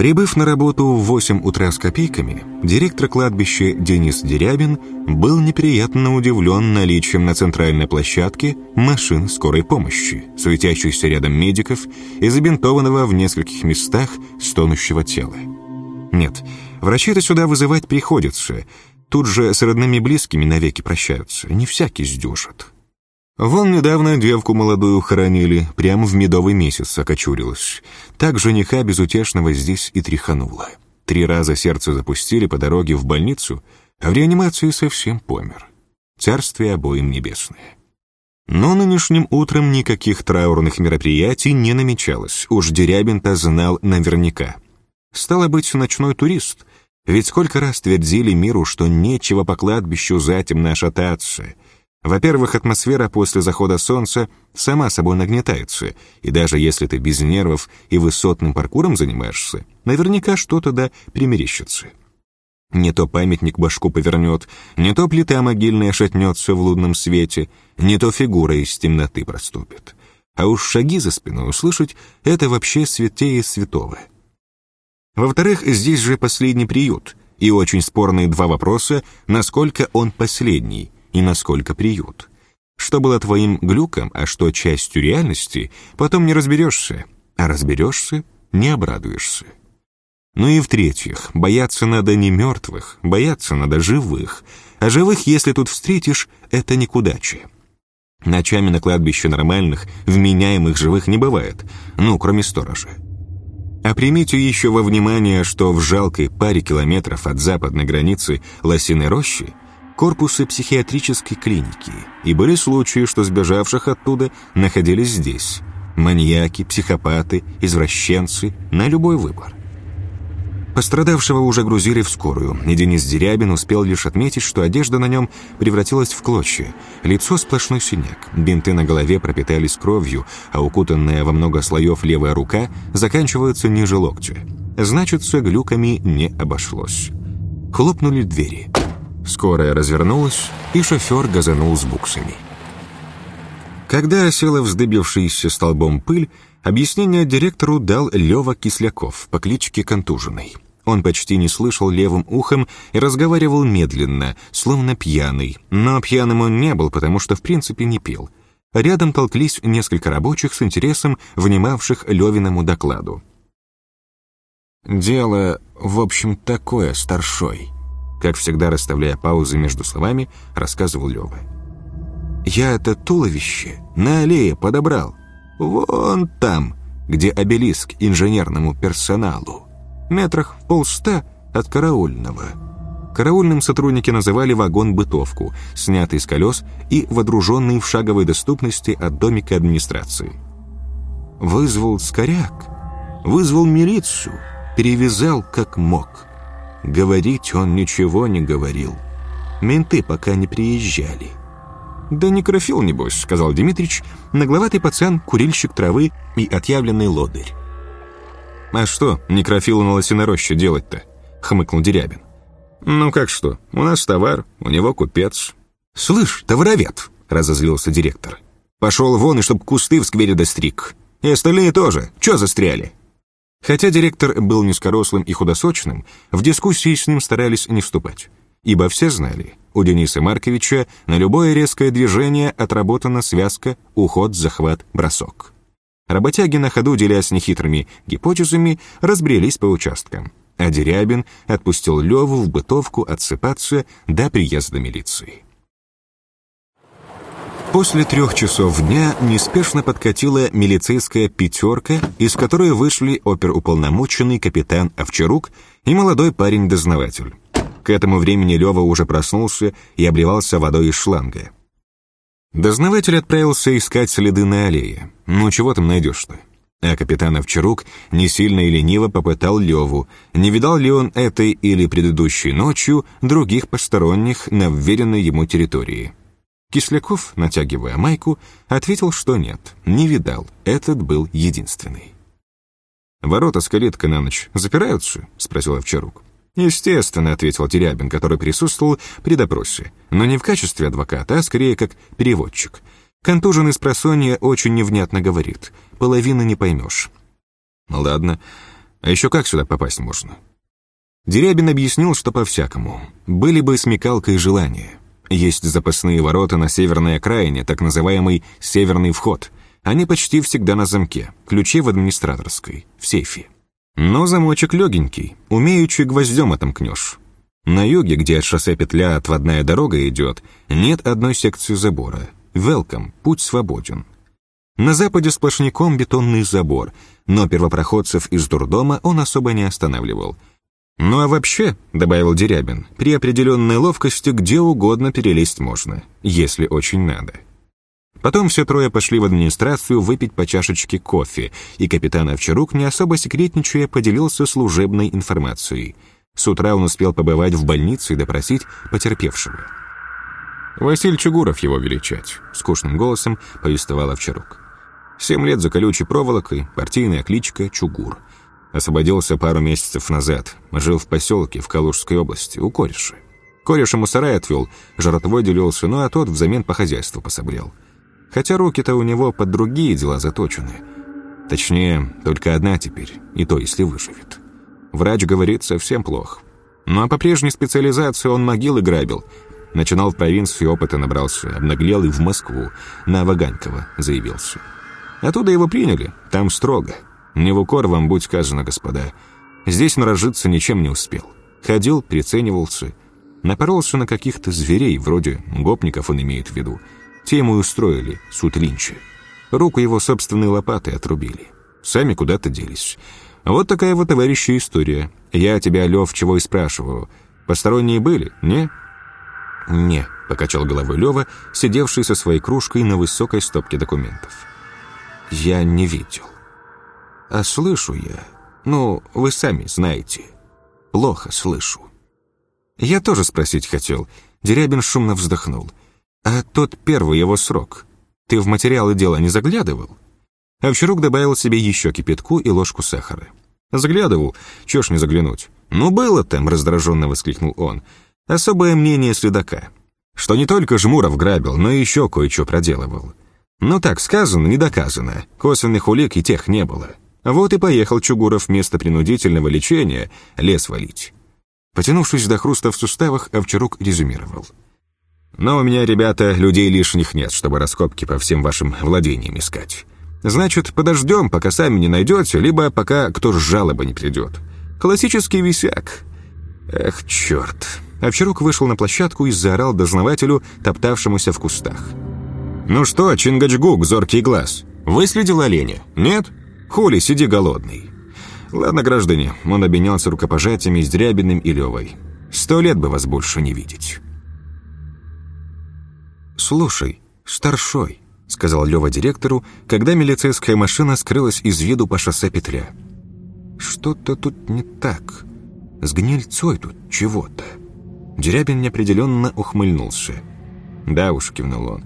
Прибыв на работу в 8 утра с копейками, директор кладбища Денис Дерябин был неприятно удивлен наличием на центральной площадке машин скорой помощи, светящихся рядом медиков и забинтованного в нескольких местах стонущего тела. Нет, врачей-то сюда вызывать приходится, тут же с родными близкими навеки прощаются, не всякий сдюжит. Вон недавно девку молодую хоронили, прямо в медовый месяц окочурилась. Так жениха безутешного здесь и тряхануло. Три раза сердце запустили по дороге в больницу, а в реанимации совсем помер. Царствие обоим небесное. Но нынешним утром никаких траурных мероприятий не намечалось, уж Дерябин-то знал наверняка. Стало быть, ночной турист, ведь сколько раз твердили миру, что нечего по кладбищу затемно шататься — во-первых, атмосфера после захода солнца сама собой нагнетается, и даже если ты без нервов и высотным паркуром занимаешься, наверняка что-то да примерещится. Не то памятник башку повернет, не то плита могильная шатнется в лунном свете, не то фигура из темноты проступит. А уж шаги за спиной услышать — это вообще святее святого. Во-вторых, здесь же последний приют, и очень спорные два вопроса, насколько он последний — и насколько приют. Что было твоим глюком, а что частью реальности, потом не разберешься, а разберешься — не обрадуешься. Ну и в-третьих, бояться надо не мертвых, бояться надо живых, а живых, если тут встретишь, это не. Ночами на кладбище нормальных, вменяемых живых не бывает, ну, кроме сторожа. А примите еще во внимание, что в жалкой паре километров от западной границы Лосиной рощи корпусы психиатрической клиники, и были случаи, что сбежавших оттуда находились здесь. Маньяки, психопаты, извращенцы, на любой выбор. Пострадавшего уже грузили в скорую, и Денис Дерябин успел лишь отметить, что одежда на нем превратилась в клочья, лицо сплошной синяк, бинты на голове пропитались кровью, а укутанная во много слоев левая рука заканчивается ниже локтя. Значит, с глюками не обошлось. Хлопнули двери. Скорая развернулась, и шофер газанул с буксами. Когда осела вздыбившийся столбом пыль, объяснение директору дал Лева Кисляков по кличке Контуженный. Он почти не слышал левым ухом и разговаривал медленно, словно пьяный. Но пьяным он не был, потому что в принципе не пил. Рядом толклись несколько рабочих с интересом, внимавших Левиному докладу. «Дело, в общем, такое, старшой», как всегда расставляя паузы между словами, рассказывал Лёва. «Я это туловище на аллее подобрал. Вон там, где обелиск инженерному персоналу. Метрах в полста от караульного». Караульным сотрудники называли вагон-бытовку, снятый с колес и водруженный в шаговой доступности от домика администрации. Вызвал скоряк, вызвал милицию, перевязал как мог – Говорить он ничего не говорил. Менты пока не приезжали. «Да некрофил, небось», — сказал Дмитрич, нагловатый пацан, курильщик травы и отъявленный лодырь. «А что некрофилу на лосинороще делать-то?» — хмыкнул Дерябин. «Ну как что, у нас товар, у него купец». «Слышь, товаровед!» — разозлился директор. «Пошел вон, и чтоб кусты в сквере достриг. И остальные тоже. Чё застряли?» Хотя директор был низкорослым и худосочным, в дискуссии с ним старались не вступать. Ибо все знали, у Дениса Марковича на любое резкое движение отработана связка «уход, захват, бросок». Работяги на ходу, делясь нехитрыми гипотезами, разбрелись по участкам, а Дерябин отпустил Леву в бытовку отсыпаться до приезда милиции. После трех часов дня неспешно подкатила милицейская пятерка, из которой вышли оперуполномоченный капитан Овчарук и молодой парень-дознаватель. К этому времени Лева уже проснулся и обливался водой из шланга. Дознаватель отправился искать следы на аллее. Ну, чего там найдешь-то? А капитан Овчарук не сильно и лениво попытал Леву, не видал ли он этой или предыдущей ночью других посторонних на вверенной ему территории. Кисляков, натягивая майку, ответил, что нет, не видал, этот был единственный. «Ворота с калиткой на ночь запираются?» — спросил Овчарук. «Естественно», — ответил Терябин, который присутствовал при допросе, но не в качестве адвоката, а скорее как переводчик. Контуженный с просонья очень невнятно говорит, половины не поймешь. «Ладно, А еще как сюда попасть можно? Дерябин объяснил, что по-всякому. Были бы смекалка и желание. Есть запасные ворота на северной окраине, так называемый «северный вход». Они почти всегда на замке, ключи в администраторской, в сейфе. Но замочек легенький, умеючи гвоздем отомкнешь. На юге, где от шоссе петля отводная дорога идет, нет одной секции забора. Велком, путь свободен. На западе сплошняком бетонный забор, но первопроходцев из дурдома он особо не останавливал. «Ну а вообще», — добавил Дерябин, «при определенной ловкости где угодно перелезть можно, если очень надо». Потом все трое пошли в администрацию выпить по чашечке кофе, и капитан Овчарук, не особо секретничая, поделился служебной информацией. С утра он успел побывать в больнице и допросить потерпевшего. «Василь Чугуров его величать», — скучным голосом повествовал Овчарук. «Семь лет за колючей проволокой, партийная кличка Чугур. Освободился пару месяцев назад, жил в поселке в Калужской области, у кореша. Кореш ему сарай отвел, жратвой делился, ну а тот взамен по хозяйству пособрел». Хотя руки-то у него под другие дела заточены. Точнее, только одна теперь, и то, если выживет. Врач говорит, совсем плохо. Ну а по прежней специализации он могилы грабил. Начинал в провинции, опыта набрался, обнаглел и в Москву, на Ваганькова заявился. Оттуда его приняли, там строго. Не в укор вам будь сказано, господа. Здесь он разжиться ничем не успел. Ходил, приценивался, напоролся на каких-то зверей, вроде гопников он имеет в виду, те ему устроили суд Линча. Руку его собственной лопатой отрубили. Сами куда-то делись. Вот такая вот, товарищи, история. Я тебя, Лев, чего и спрашиваю. Посторонние были, не? Не, покачал головой Лева, сидевший со своей кружкой на высокой стопке документов. Я не видел. А слышу я. Ну, вы сами знаете. Плохо слышу. Я тоже спросить хотел. Дерябин шумно вздохнул. «А тот первый его срок. Ты в материалы дела не заглядывал?» Овчарук добавил себе еще кипятку и ложку сахара. «Заглядывал. Чего ж не заглянуть?» «Ну, было там», — раздраженно воскликнул он. «Особое мнение следака. Что не только Жмуров грабил, но еще кое-что проделывал. Ну так, сказано, не доказано. Косвенных улик и тех не было. Вот и поехал Чугуров вместо принудительного лечения лес валить». Потянувшись до хруста в суставах, Овчарук резюмировал. Но у меня, ребята, людей лишних нет, чтобы раскопки по всем вашим владениям искать. Значит, подождем, пока сами не найдете, либо пока кто с жалобы не придет. Классический висяк. Эх, черт. Овчарук вышел на площадку и заорал дознавателю, топтавшемуся в кустах. «Ну что, Чингачгук, зоркий глаз, выследил оленя? Нет? Хули, сиди голодный». «Ладно, граждане», он обменялся рукопожатиями с Дрябиным и Левой. «Сто лет бы вас больше не видеть». «Слушай, старшой», — сказал Лёва директору, когда милицейская машина скрылась из виду по шоссе Петля. «Что-то тут не так. С гнильцой тут чего-то». Дерябин неопределенно ухмыльнулся. «Да уж», — кивнул он.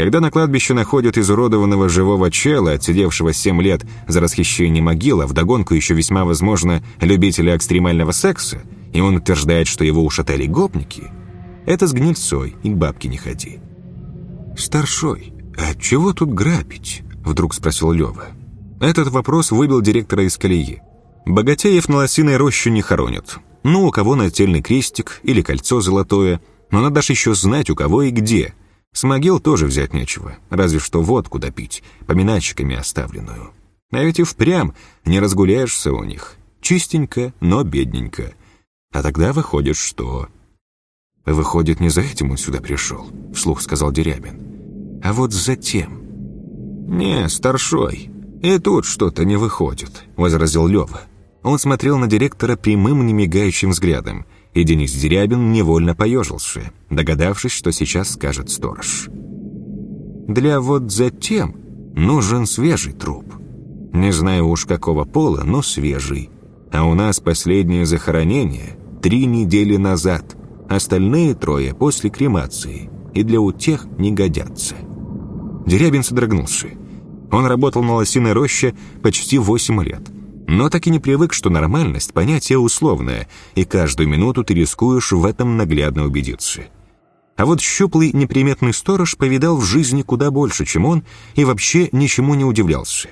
«Когда на кладбище находят изуродованного живого чела, отсидевшего семь лет за расхищение могила, вдогонку еще весьма возможно любителя экстремального секса, и он утверждает, что его ушатали гопники, это с гнильцой и к бабке не ходи». «Старшой, а чего тут грабить?» — вдруг спросил Лёва. Этот вопрос выбил директора из колеи. Богатеев на лосиной роще не хоронят. Ну, у кого нательный крестик или кольцо золотое, но надо ж еще знать, у кого и где. С могил тоже взять нечего, разве что водку допить, поминачками оставленную. А ведь и впрямь не разгуляешься у них. Чистенько, но бедненько. А тогда выходит, что... «Выходит, не за этим он сюда пришел», — вслух сказал Дерябин. «А вот за тем». «Не, старшой, и тут что-то не выходит», — возразил Лева. Он смотрел на директора прямым, немигающим взглядом, и Денис Дерябин невольно поежился, догадавшись, что сейчас скажет сторож. «Для вот затем нужен свежий труп. Не знаю уж какого пола, но свежий. А у нас последнее захоронение три недели назад». Остальные трое после кремации и для утех не годятся. Дерябин содрогнулся. Он работал на лосиной роще почти восемь лет. Но так и не привык, что нормальность – понятие условное, и каждую минуту ты рискуешь в этом наглядно убедиться. А вот щуплый неприметный сторож повидал в жизни куда больше, чем он, и вообще ничему не удивлялся.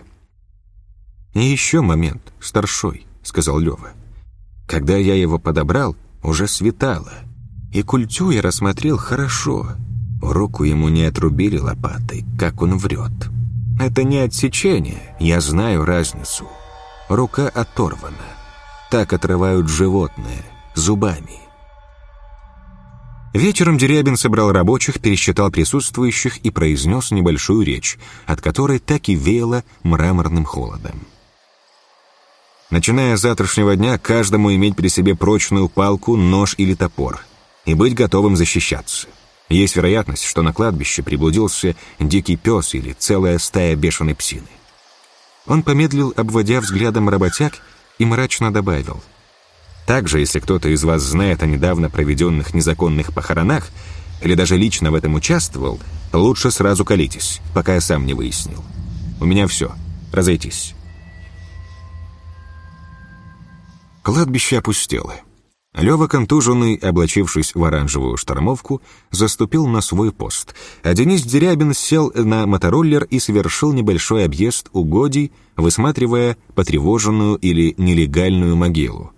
«И еще момент, старшой», — сказал Лева. «Когда я его подобрал, уже светало. И культю я рассмотрел хорошо. Руку ему не отрубили лопатой, как он врет. Это не отсечение, я знаю разницу. Рука оторвана. Так отрывают животное, зубами. Вечером Дерябин собрал рабочих, пересчитал присутствующих и произнес небольшую речь, от которой так и веяло мраморным холодом. Начиная с завтрашнего дня, каждому иметь при себе прочную палку, нож или топор и быть готовым защищаться. Есть вероятность, что на кладбище приблудился дикий пес или целая стая бешеной псины. Он помедлил, обводя взглядом работяг, и мрачно добавил. Также, если кто-то из вас знает о недавно проведенных незаконных похоронах или даже лично в этом участвовал, лучше сразу колитесь, пока я сам не выяснил. У меня все. Разойтись. Кладбище опустело. Лёва, контуженный, облачившись в оранжевую штормовку, заступил на свой пост, а Денис Дерябин сел на мотороллер и совершил небольшой объезд угодий, высматривая потревоженную или нелегальную могилу.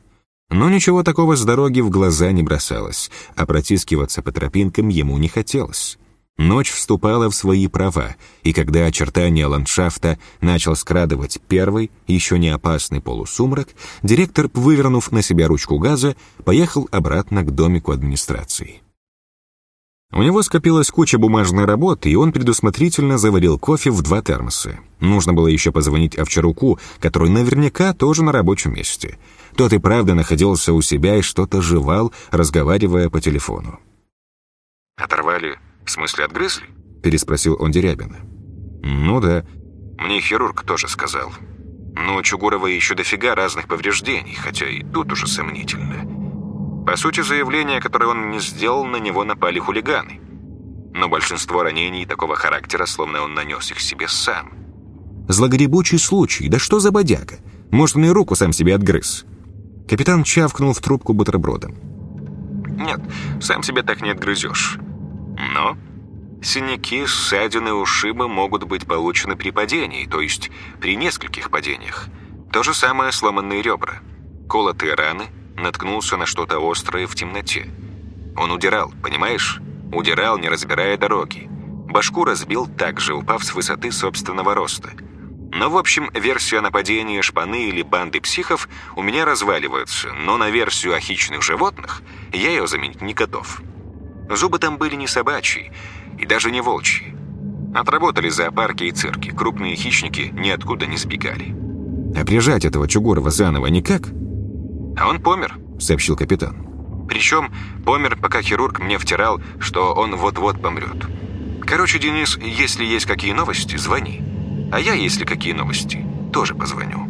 Но ничего такого с дороги в глаза не бросалось, а протискиваться по тропинкам ему не хотелось. Ночь вступала в свои права, и когда очертания ландшафта начал скрадывать первый, еще не опасный полусумрак, директор, вывернув на себя ручку газа, поехал обратно к домику администрации. У него скопилась куча бумажной работы, и он предусмотрительно заварил кофе в два термоса. Нужно было еще позвонить Овчаруку, который наверняка тоже на рабочем месте. Тот и правда находился у себя и что-то жевал, разговаривая по телефону. «Оторвали «В смысле, отгрызли?» — переспросил он Дерябина. «Ну да. Мне хирург тоже сказал. Но у Чугурова еще дофига разных повреждений, хотя и тут уже сомнительно. По сути, заявление, которое он не сделал, на него напали хулиганы. Но большинство ранений такого характера, словно он нанес их себе сам. Злогребучий случай, да что за бодяга? Может, он и руку сам себе отгрыз?» Капитан чавкнул в трубку бутербродом. «Нет, сам себе так не отгрызешь. Но синяки, ссадины, ушибы могут быть получены при падении, то есть при нескольких падениях. То же самое сломанные ребра. Колотые раны, наткнулся на что-то острое в темноте. Он удирал, понимаешь? Удирал, не разбирая дороги. Башку разбил также, упав с высоты собственного роста. Но, в общем, версия нападения шпаны или банды психов у меня разваливается, но на версию о хищных животных я ее заменить не готов. Зубы там были не собачьи и даже не волчьи. Отработали зоопарки и цирки, крупные хищники ниоткуда не сбегали. А прижать этого Чугурова заново никак? А он помер, сообщил капитан. Причем помер, пока хирург мне втирал, что он вот-вот помрет. Короче, Денис, если есть какие новости, звони. А я, если какие новости, тоже позвоню.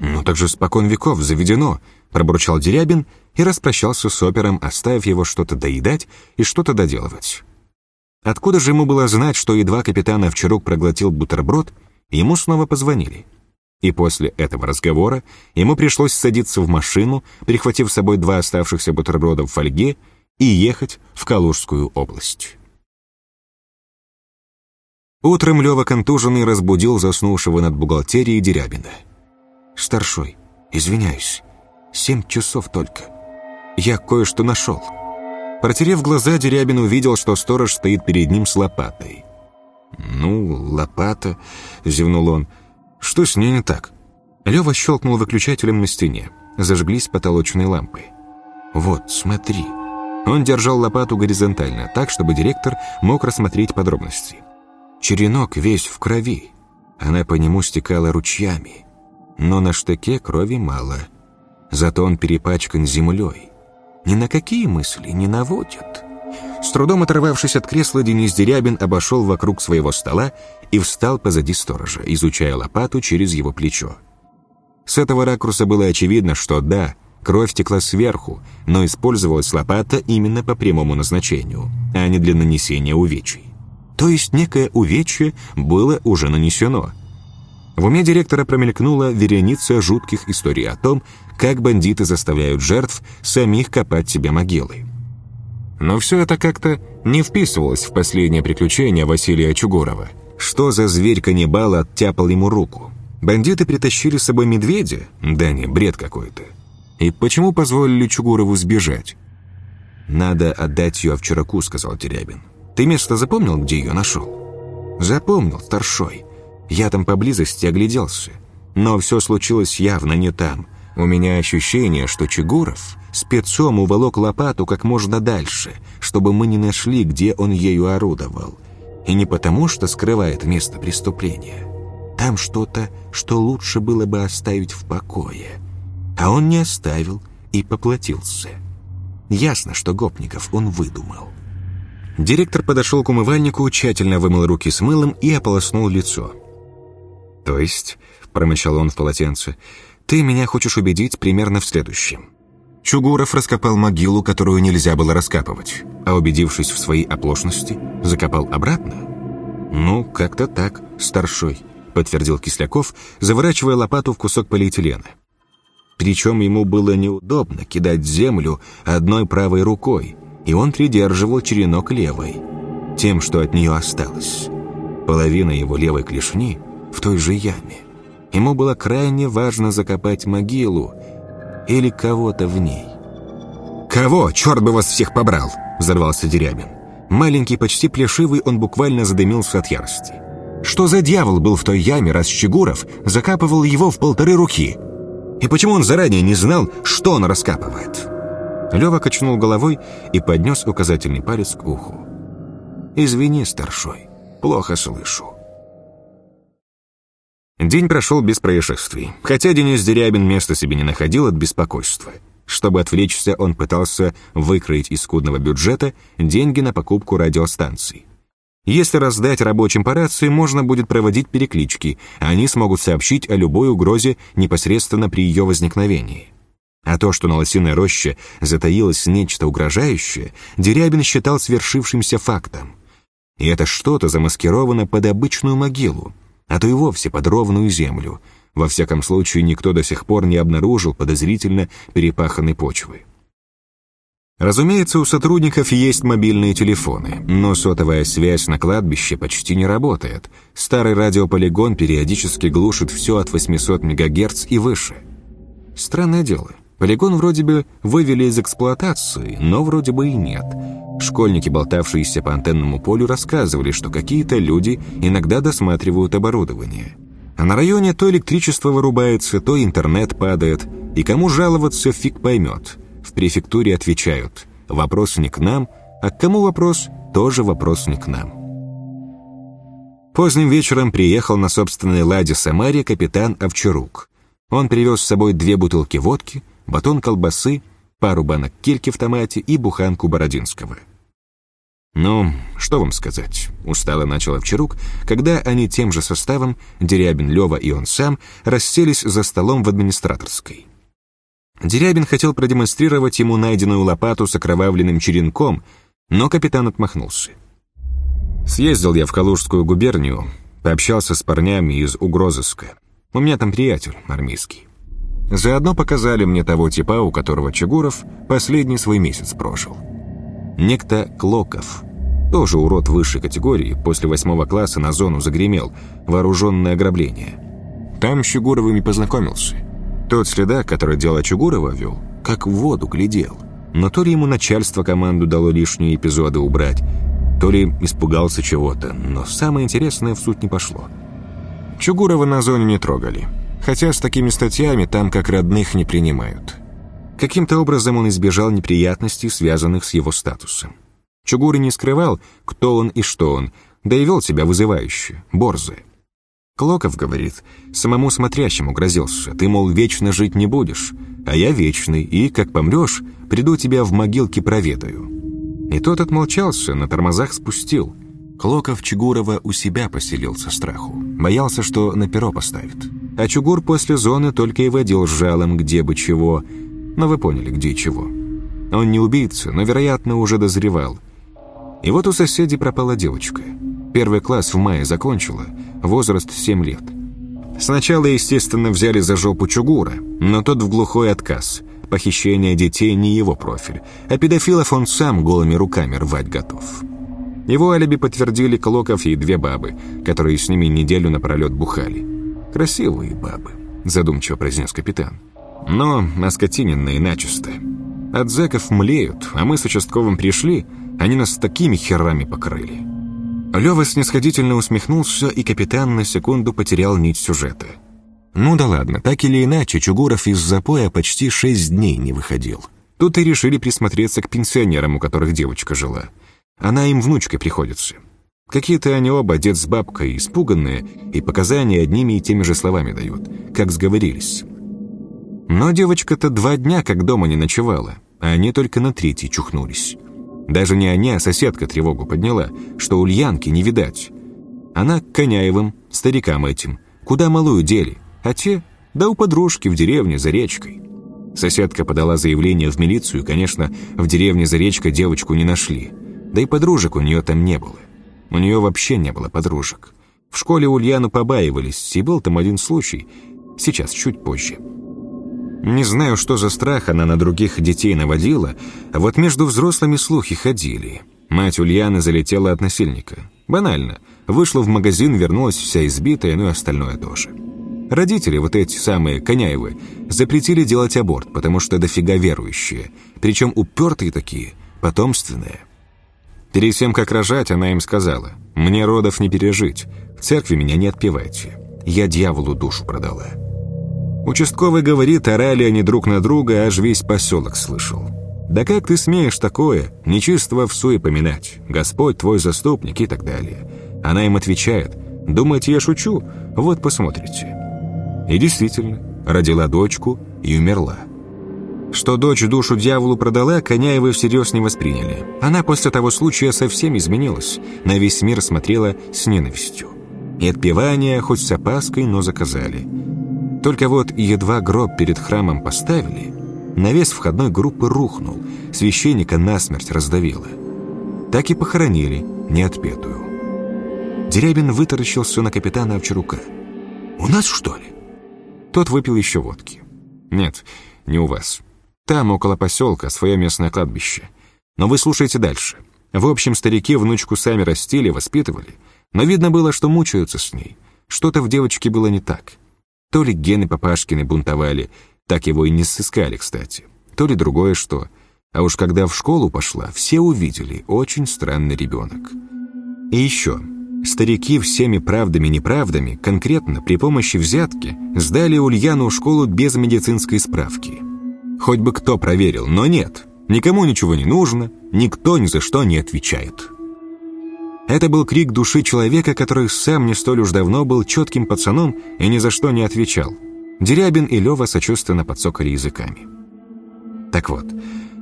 Ну так же спокон веков заведено, пробурчал Дерябин и распрощался с опером, оставив его что-то доедать и что-то доделывать. Откуда же ему было знать, что едва капитан Овчарук проглотил бутерброд, ему снова позвонили. И после этого разговора ему пришлось садиться в машину, прихватив с собой два оставшихся бутерброда в фольге, и ехать в Калужскую область. Утром Лёва контуженный разбудил заснувшего над бухгалтерией Дерябина. «Старшой, извиняюсь, семь часов только я кое-что нашел». Протерев глаза, Дерябин увидел, что сторож стоит перед ним с лопатой. «Ну, лопата», — зевнул он. «Что с ней не так?» Лева щелкнул выключателем на стене. Зажглись потолочные лампы. «Вот, смотри». Он держал лопату горизонтально, так, чтобы директор мог рассмотреть подробности. Черенок весь в крови. Она по нему стекала ручьями. Но на штыке крови мало. Зато он перепачкан землей ни на какие мысли не наводит. С трудом оторвавшись от кресла, Денис Дерябин обошел вокруг своего стола и встал позади сторожа, изучая лопату через его плечо. С этого ракурса было очевидно, что да, кровь текла сверху, но использовалась лопата именно по прямому назначению, а не для нанесения увечий. То есть некое увечье было уже нанесено. В уме директора промелькнула вереница жутких историй о том, как бандиты заставляют жертв самих копать себе могилы. Но все это как-то не вписывалось в последнее приключение Василия Чугурова. Что за зверь-каннибал оттяпал ему руку? Бандиты притащили с собой медведя? Да не, бред какой-то. И почему позволили Чугурову сбежать? «Надо отдать ее Овчараку», — сказал Терябин. «Ты место запомнил, где ее нашел?» «Запомнил, старшой. Я там поблизости огляделся. Но все случилось явно не там. У меня ощущение, что Чугуров спецом уволок лопату как можно дальше, чтобы мы не нашли, где он ею орудовал. И не потому, что скрывает место преступления. Там что-то, что лучше было бы оставить в покое. А он не оставил и поплатился. Ясно, что гопников он выдумал. Директор подошел к умывальнику, тщательно вымыл руки с мылом и ополоснул лицо. «То есть», — промычал он в полотенце, — «ты меня хочешь убедить примерно в следующем. Чугуров раскопал могилу, которую нельзя было раскапывать, а убедившись в своей оплошности, закопал обратно? Ну, как-то так, старшой, подтвердил Кисляков, заворачивая лопату в кусок полиэтилена. Причем ему было неудобно кидать землю одной правой рукой, и он придерживал черенок левой, тем, что от нее осталось. Половина его левой клешни в той же яме. Ему было крайне важно закопать могилу, или кого-то в ней. «Кого? Черт бы вас всех побрал!» — взорвался Дерябин. Маленький, почти плешивый, он буквально задымился от ярости. Что за дьявол был в той яме, раз Щегуров закапывал его в полторы руки? И почему он заранее не знал, что он раскапывает? Лева качнул головой и поднес указательный палец к уху. «Извини, старшой, плохо слышу». День прошел без происшествий, хотя Денис Дерябин места себе не находил от беспокойства. Чтобы отвлечься, он пытался выкроить из скудного бюджета деньги на покупку радиостанций. Если раздать рабочим по рации, можно будет проводить переклички, они смогут сообщить о любой угрозе непосредственно при ее возникновении. А то, что на Лосиной роще затаилось нечто угрожающее, Дерябин считал свершившимся фактом. И это что-то замаскировано под обычную могилу, а то и вовсе под ровную землю. Во всяком случае, никто до сих пор не обнаружил подозрительно перепаханной почвы. Разумеется, у сотрудников есть мобильные телефоны, но сотовая связь на кладбище почти не работает. Старый радиополигон периодически глушит все от 800 МГц и выше. Странное дело. Полигон вроде бы вывели из эксплуатации, но вроде бы и нет. Школьники, болтавшиеся по антенному полю, рассказывали, что какие-то люди иногда досматривают оборудование. А на районе то электричество вырубается, то интернет падает, и кому жаловаться фиг поймет. В префектуре отвечают «вопрос не к нам», а к кому вопрос тоже вопрос не к нам. Поздним вечером приехал на собственной ладе Самаре капитан Овчарук. Он привез с собой две бутылки водки, батон колбасы, пару банок кильки в томате и буханку бородинского. «Ну, что вам сказать?» — устало начал Овчарук, когда они тем же составом, Дерябин, Лева и он сам, расселись за столом в администраторской. Дерябин хотел продемонстрировать ему найденную лопату с окровавленным черенком, но капитан отмахнулся. «Съездил я в Калужскую губернию, пообщался с парнями из угрозыска. У меня там приятель армейский. Заодно показали мне того типа, у которого Чегуров последний свой месяц прожил. Некто Клоков. Тоже урод высшей категории, после восьмого класса на зону загремел, вооруженное ограбление. Там с Чугуровыми познакомился. Тот следак, который дело Чугурова вел, как в воду глядел. Но то ли ему начальство команду дало лишние эпизоды убрать, то ли испугался чего-то, но самое интересное в суть не пошло. Чугурова на зоне не трогали. Хотя с такими статьями там как родных не принимают. Каким-то образом он избежал неприятностей, связанных с его статусом. Чугуры не скрывал, кто он и что он, да и вел себя вызывающе, борзый. Клоков говорит, самому смотрящему грозился, ты, мол, вечно жить не будешь, а я вечный, и, как помрешь, приду тебя в могилке проведаю. И тот отмолчался, на тормозах спустил. Клоков Чугурова у себя поселил со страху, боялся, что на перо поставит. А Чугур после зоны только и водил жалом где бы чего. Но вы поняли, где чего. Он не убийца, но, вероятно, уже дозревал. И вот у соседей пропала девочка. Первый класс в мае закончила, возраст 7 лет. Сначала, естественно, взяли за жопу Чугура, но тот в глухой отказ. Похищение детей не его профиль, а педофилов он сам голыми руками рвать готов. Его алиби подтвердили Клоков и две бабы, которые с ними неделю напролет бухали. «Красивые бабы», — задумчиво произнес капитан. «Но оскотиненные начисто. От зэков млеют, а мы с участковым пришли, они нас такими херами покрыли». Лёва снисходительно усмехнулся, и капитан на секунду потерял нить сюжета. Ну да ладно, так или иначе, Чугуров из запоя почти шесть дней не выходил. Тут и решили присмотреться к пенсионерам, у которых девочка жила. Она им внучкой приходится. Какие-то они оба, дед с бабкой, испуганные, и показания одними и теми же словами дают, как сговорились. Но девочка-то два дня как дома не ночевала, а они только на третий чухнулись. Даже не они, а соседка тревогу подняла, что Ульянки не видать. Она к Коняевым, старикам этим, куда малую дели, а те, да у подружки в деревне за речкой. Соседка подала заявление в милицию, конечно, в деревне за речкой девочку не нашли, да и подружек у нее там не было. У нее вообще не было подружек. В школе Ульяну побаивались, и был там один случай, сейчас чуть позже. Не знаю, что за страх она на других детей наводила, а вот между взрослыми слухи ходили. Мать Ульяны залетела от насильника. Банально. Вышла в магазин, вернулась вся избитая, ну и остальное тоже. Родители, вот эти самые Коняевы, запретили делать аборт, потому что дофига верующие. Причем упертые такие, потомственные. Перед тем, как рожать, она им сказала, «Мне родов не пережить, в церкви меня не отпевайте. Я дьяволу душу продала». Участковый говорит, орали они друг на друга, аж весь поселок слышал. «Да как ты смеешь такое, нечистого в суе поминать? Господь твой заступник» и так далее. Она им отвечает, «Думаете, я шучу? Вот посмотрите». И действительно, родила дочку и умерла. Что дочь душу дьяволу продала, Коняевы всерьез не восприняли. Она после того случая совсем изменилась, на весь мир смотрела с ненавистью. И отпевания, хоть с опаской, но заказали – только вот едва гроб перед храмом поставили, навес входной группы рухнул, священника насмерть раздавило. Так и похоронили неотпетую. Дерябин вытаращился на капитана Овчарука. «У нас, что ли?» Тот выпил еще водки. «Нет, не у вас. Там, около поселка, свое местное кладбище. Но вы слушайте дальше. В общем, старики внучку сами растили, воспитывали, но видно было, что мучаются с ней. Что-то в девочке было не так. То ли гены Папашкины бунтовали, так его и не сыскали, кстати, то ли другое что. А уж когда в школу пошла, все увидели, очень странный ребенок. И еще, старики всеми правдами-неправдами, конкретно при помощи взятки, сдали Ульяну в школу без медицинской справки. Хоть бы кто проверил, но нет, никому ничего не нужно, никто ни за что не отвечает. Это был крик души человека, который сам не столь уж давно был четким пацаном и ни за что не отвечал. Дерябин и Лева сочувственно подсокали языками. Так вот,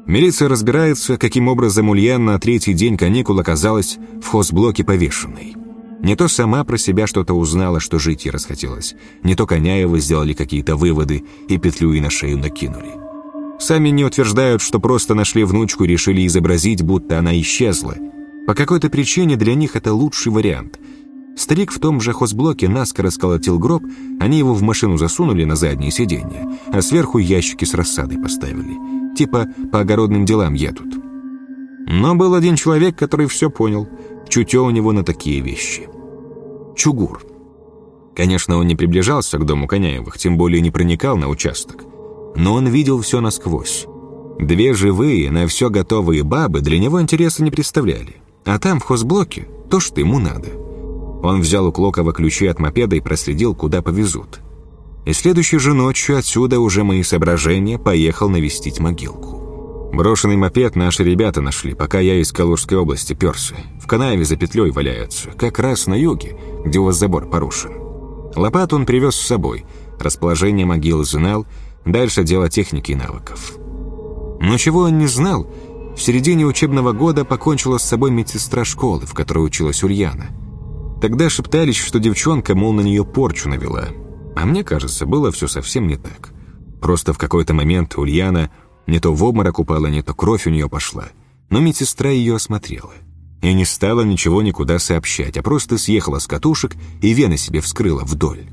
милиция разбирается, каким образом Ульян на третий день каникул оказалась в хозблоке повешенной. Не то сама про себя что-то узнала, что жить ей расхотелось, не то Коняевы сделали какие-то выводы и петлю и на шею накинули. Сами не утверждают, что просто нашли внучку и решили изобразить, будто она исчезла – по какой-то причине для них это лучший вариант. Старик в том же хозблоке наскоро сколотил гроб, они его в машину засунули на заднее сиденье, а сверху ящики с рассадой поставили. Типа по огородным делам едут. Но был один человек, который все понял. Чутье у него на такие вещи. Чугур. Конечно, он не приближался к дому Коняевых, тем более не проникал на участок. Но он видел все насквозь. Две живые, на все готовые бабы для него интереса не представляли. А там, в хозблоке, то, что ему надо. Он взял у Клокова ключи от мопеда и проследил, куда повезут. И следующей же ночью отсюда уже мои соображения поехал навестить могилку. Брошенный мопед наши ребята нашли, пока я из Калужской области перся. В канаве за петлей валяются, как раз на юге, где у вас забор порушен. Лопату он привез с собой, расположение могилы знал, дальше дело техники и навыков. Но чего он не знал — в середине учебного года покончила с собой медсестра школы, в которой училась Ульяна. Тогда шептались, что девчонка, мол, на нее порчу навела. А мне кажется, было все совсем не так. Просто в какой-то момент Ульяна не то в обморок упала, не то кровь у нее пошла. Но медсестра ее осмотрела. И не стала ничего никуда сообщать, а просто съехала с катушек и вены себе вскрыла вдоль.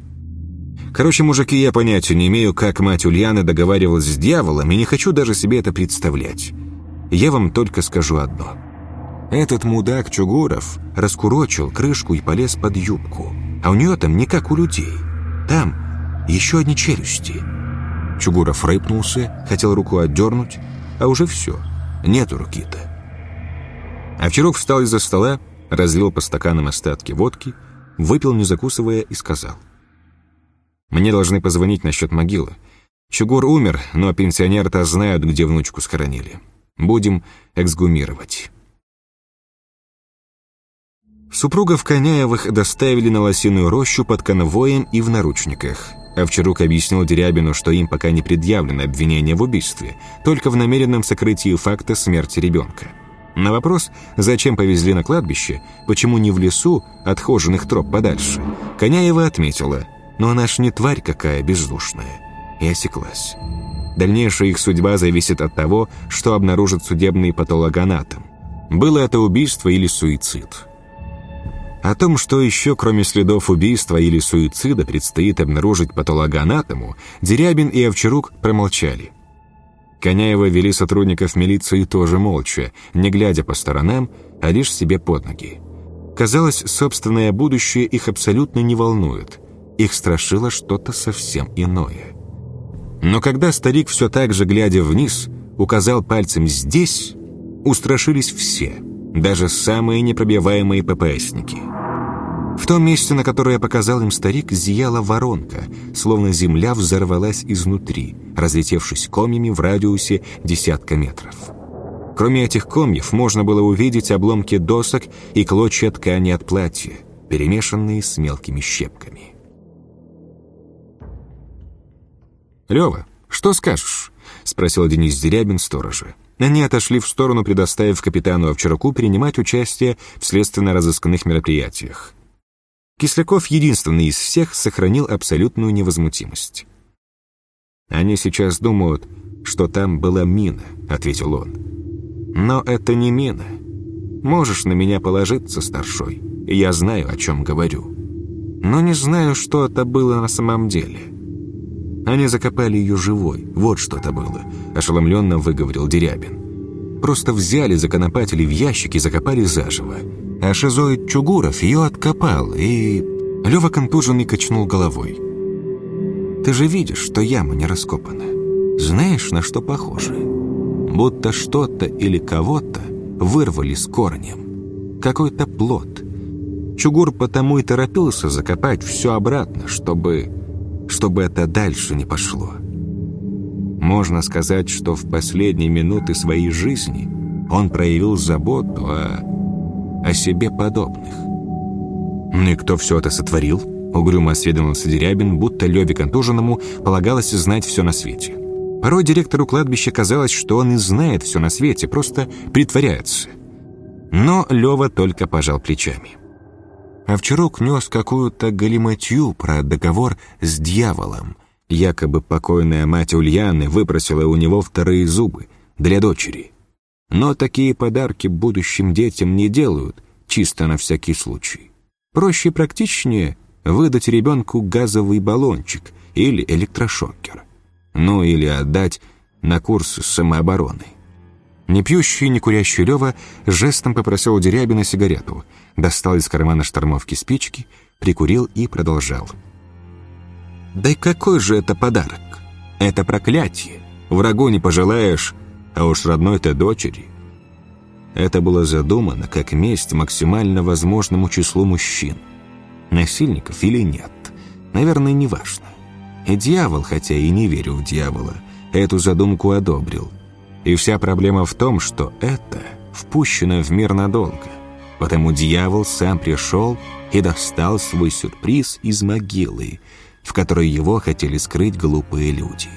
Короче, мужики, я понятия не имею, как мать Ульяны договаривалась с дьяволом, и не хочу даже себе это представлять. Я вам только скажу одно. Этот мудак Чугуров раскурочил крышку и полез под юбку, а у нее там не как у людей. Там еще одни челюсти. Чугуров рыпнулся, хотел руку отдернуть, а уже все, нету руки-то. Овчарок встал из-за стола, разлил по стаканам остатки водки, выпил, не закусывая, и сказал. «Мне должны позвонить насчет могилы. Чугур умер, но пенсионеры-то знают, где внучку схоронили. Будем эксгумировать». Супругов Коняевых доставили на лосиную рощу под конвоем и в наручниках. Овчарук объяснил Дерябину, что им пока не предъявлено обвинение в убийстве, только в намеренном сокрытии факта смерти ребенка. На вопрос, зачем повезли на кладбище, почему не в лесу, отхоженных троп подальше, Коняева отметила, «Но она ж не тварь какая бездушная». И осеклась. Дальнейшая их судьба зависит от того, что обнаружит судебный патологоанатом. Было это убийство или суицид. О том, что еще, кроме следов убийства или суицида, предстоит обнаружить патологоанатому, Дерябин и Овчарук промолчали. Коняева вели сотрудников милиции тоже молча, не глядя по сторонам, а лишь себе под ноги. Казалось, собственное будущее их абсолютно не волнует. Их страшило что-то совсем иное. Но когда старик все так же, глядя вниз, указал пальцем «здесь», устрашились все, даже самые непробиваемые ППСники. В том месте, на которое показал им старик, зияла воронка, словно земля взорвалась изнутри, разлетевшись комьями в радиусе десятка метров. Кроме этих комьев можно было увидеть обломки досок и клочья ткани от платья, перемешанные с мелкими щепками. «Лёва, что скажешь?» — спросил Денис Дерябин сторожа. Они отошли в сторону, предоставив капитану Овчараку принимать участие в следственно-розыскных мероприятиях. Кисляков единственный из всех сохранил абсолютную невозмутимость. «Они сейчас думают, что там была мина», — ответил он. «Но это не мина. Можешь на меня положиться, старшой, я знаю, о чем говорю. Но не знаю, что это было на самом деле». Они закопали ее живой, вот что это было, ошеломленно выговорил Дерябин. Просто взяли, законопатили в ящик и закопали заживо а шизоид Чугуров ее откопал, и... Лева контуженный качнул головой. «Ты же видишь, что яма не раскопана. Знаешь, на что похоже? Будто что-то или кого-то вырвали с корнем. Какой-то плод. Чугур потому и торопился закопать все обратно, чтобы... чтобы это дальше не пошло. Можно сказать, что в последние минуты своей жизни он проявил заботу о о себе подобных. «Ну и кто все это сотворил?» — угрюмо осведомился Дерябин, будто Леве Контуженному полагалось знать все на свете. Порой директору кладбища казалось, что он и знает все на свете, просто притворяется. Но Лева только пожал плечами. Овчарук нес какую-то галиматью про договор с дьяволом. Якобы покойная мать Ульяны выпросила у него вторые зубы для дочери. Но такие подарки будущим детям не делают, чисто на всякий случай. Проще и практичнее выдать ребенку газовый баллончик или электрошокер. Ну или отдать на курс самообороны. Не пьющий, не курящий Лева жестом попросил Дерябина сигарету, достал из кармана штормовки спички, прикурил и продолжал. «Да и какой же это подарок? Это проклятие. Врагу не пожелаешь, а уж родной-то дочери. Это было задумано как месть максимально возможному числу мужчин. Насильников или нет, наверное, не важно. И дьявол, хотя и не верю в дьявола, эту задумку одобрил. И вся проблема в том, что это впущено в мир надолго. Потому дьявол сам пришел и достал свой сюрприз из могилы, в которой его хотели скрыть глупые люди.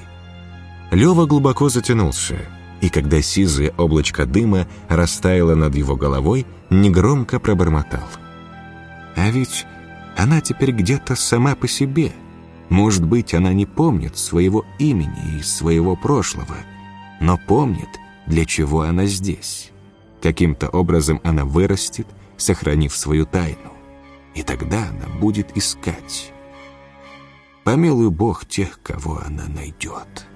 Лева глубоко затянулся – и когда сизое облачко дыма растаяло над его головой, негромко пробормотал. «А ведь она теперь где-то сама по себе. Может быть, она не помнит своего имени и своего прошлого, но помнит, для чего она здесь. Каким-то образом она вырастет, сохранив свою тайну. И тогда она будет искать. Помилуй Бог тех, кого она найдет».